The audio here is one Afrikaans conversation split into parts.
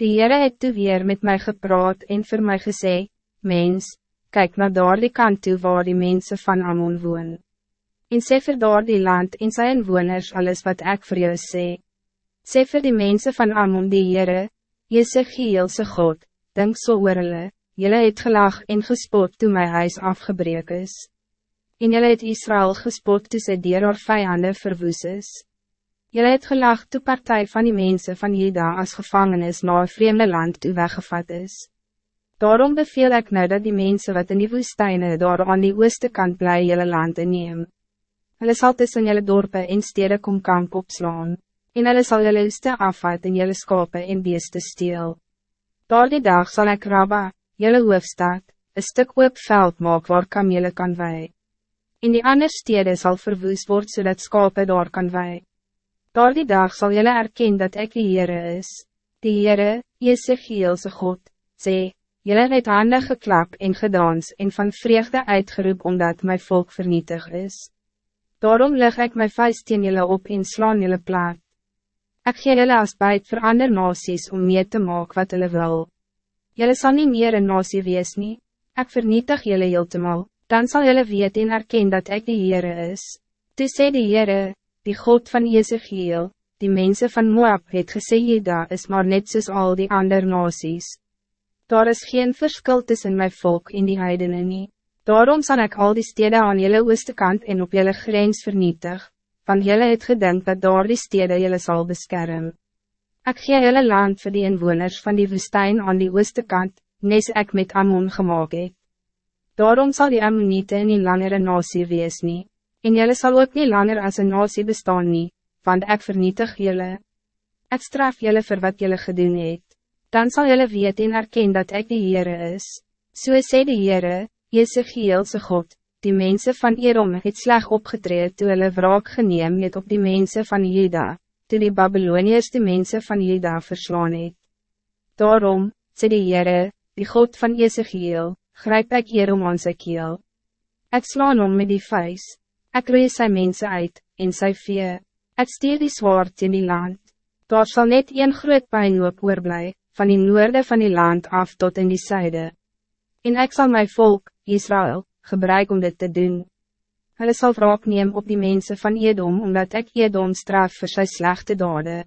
Die Heere het toe weer met mij gepraat en voor mij gesê, Mens, kijk naar daar die kant toe waar die mensen van Ammon woon. En sê vir daar die land en sy inwoners alles wat ik voor jou sê. Sê vir die mensen van Ammon die Heere, Jesegielse God, denk so oor hulle, jylle het gelag en gespot toe my huis afgebreek is. En jylle het Israël gespot toe sy dier haar vijanden verwoes is. Jylle het gelag toe partij van die mensen van Jeda als gevangenis na een vreemde land toe weggevat is. Daarom beveel ik nou dat die mensen wat in die woestijnen daar aan die ooste kant bly jylle land inneem. Hulle sal tussen jylle dorpe en stede kom kamp opslaan, en hulle sal jylle oeste afvat en jylle skape en beeste steel. Daar die dag zal ik Rabba, jylle hoofstad, een stuk oop veld maak waar kamele kan wij. In die ander stede zal verwoes word zodat skape daar kan wij. Door die dag zal jullie erkennen dat ik de Heere is. De Heere, Jezegielse God, sê, jullie het handen geklap en gedans en van vreugde uitgeroep omdat mijn volk vernietig is. Daarom leg ik mijn vuist in jullie op en slaan jullie plaat. Ik gee jullie als bijt voor andere nasies om meer te maken wat jullie wil. Jullie zal niet meer een nasie wees nie. Ik vernietig jullie heeltemal, dan zal jullie weten en erkennen dat ik de Heere is. Toe sê die Heere, die God van Jezegiel, die mensen van Moab het gesê Jeda is maar net soos al die andere nasies. Daar is geen verschil tussen mijn volk en die heidenen nie. Daarom zal ik al die steden aan jullie ooste kant en op jullie grens vernietig, van jullie het gedink dat daar die steden jullie zal beschermen. Ik gee jullie land voor die inwoners van die woestijn aan die ooste kant, nes ik met Ammon gemaakt het. Daarom zal die Ammonite nie langer een nasie wees nie. En jullie zal ook niet langer als een nasie bestaan nie, want ik vernietig jullie. Ik straf jullie voor wat jullie gedoen het. Dan zal jullie weten en erkennen dat ik de Heere is. So sê die Heere, Jezegielse God, die mensen van Erom het sleg opgetreed toe hulle wraak geneem het op die mensen van Juda, toe die Babyloniërs die mensen van Juda verslaan het. Daarom, sê die Heere, die God van Jezegiel, grijp ek Erom aan sy keel. Ek slaan om met die vuist. Ik roei sy mense uit, en sy vee, ek stuur die zwaard in die land. Daar zal net een groot pijnhoop oorblij, van die noorde van die land af tot in die zuide. En ik zal mijn volk, Israël, gebruiken om dit te doen. Hulle sal wraak neem op die mensen van Edom, omdat ik Edom straf voor sy slechte dade.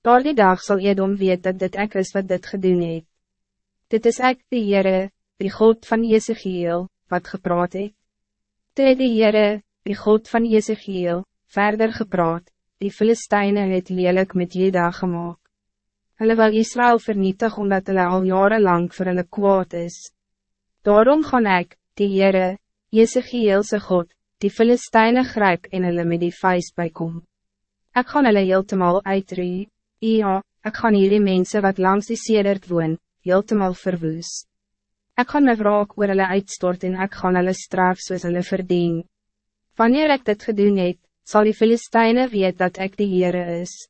Daar die dag zal Edom weet dat dit ek is wat dit gedoen het. Dit is ek die Heere, die God van Jezegiel, wat gepraat het. Toe die Heere, die God van Jezegiel, verder gepraat, die Filisteine het lelijk met Jeda gemaakt. Hulle wil Israël vernietig omdat hulle al jarenlang voor hulle kwaad is. Daarom gaan ik, die Heere, Jezegielse God, die Filisteine grijp en hulle met die vuist bijkom. Ik gaan hulle heeltemal uitree, ja, ik gaan hierdie mensen wat langs die sedert woon, heeltemal verwoes. Ik gaan my wraak oor hulle uitstort en ik gaan hulle straf soos hulle verdien. Wanneer ik dit gedoen het, zal die Filisteine weet dat ik de Heere is.